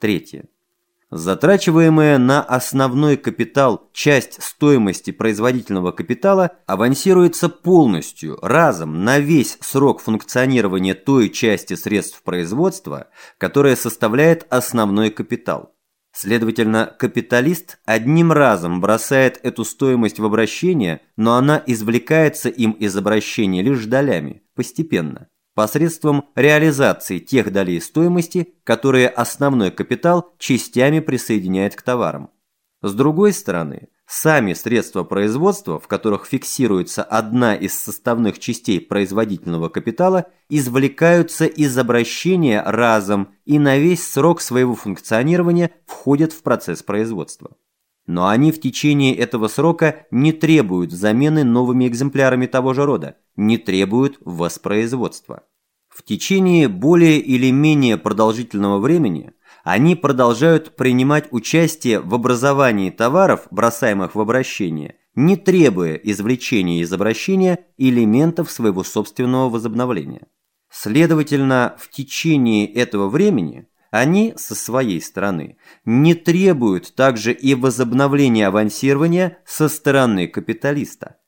Третье. Затрачиваемая на основной капитал часть стоимости производительного капитала авансируется полностью, разом, на весь срок функционирования той части средств производства, которая составляет основной капитал. Следовательно, капиталист одним разом бросает эту стоимость в обращение, но она извлекается им из обращения лишь долями, постепенно посредством реализации тех долей стоимости, которые основной капитал частями присоединяет к товарам. С другой стороны, сами средства производства, в которых фиксируется одна из составных частей производительного капитала, извлекаются из обращения разом и на весь срок своего функционирования входят в процесс производства. Но они в течение этого срока не требуют замены новыми экземплярами того же рода, не требуют воспроизводства. В течение более или менее продолжительного времени они продолжают принимать участие в образовании товаров, бросаемых в обращение, не требуя извлечения из обращения элементов своего собственного возобновления. Следовательно, в течение этого времени они, со своей стороны, не требуют также и возобновления авансирования со стороны капиталиста.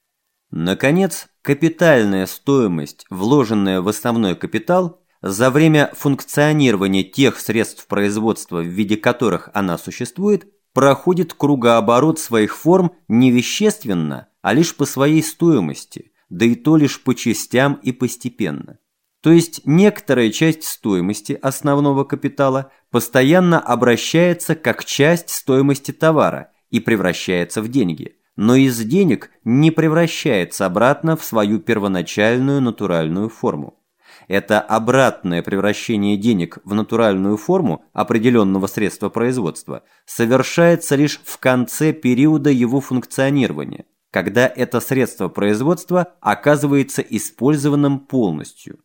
Наконец, капитальная стоимость, вложенная в основной капитал, за время функционирования тех средств производства, в виде которых она существует, проходит кругооборот своих форм не вещественно, а лишь по своей стоимости, да и то лишь по частям и постепенно. То есть некоторая часть стоимости основного капитала постоянно обращается как часть стоимости товара и превращается в деньги – но из денег не превращается обратно в свою первоначальную натуральную форму. Это обратное превращение денег в натуральную форму определенного средства производства совершается лишь в конце периода его функционирования, когда это средство производства оказывается использованным полностью.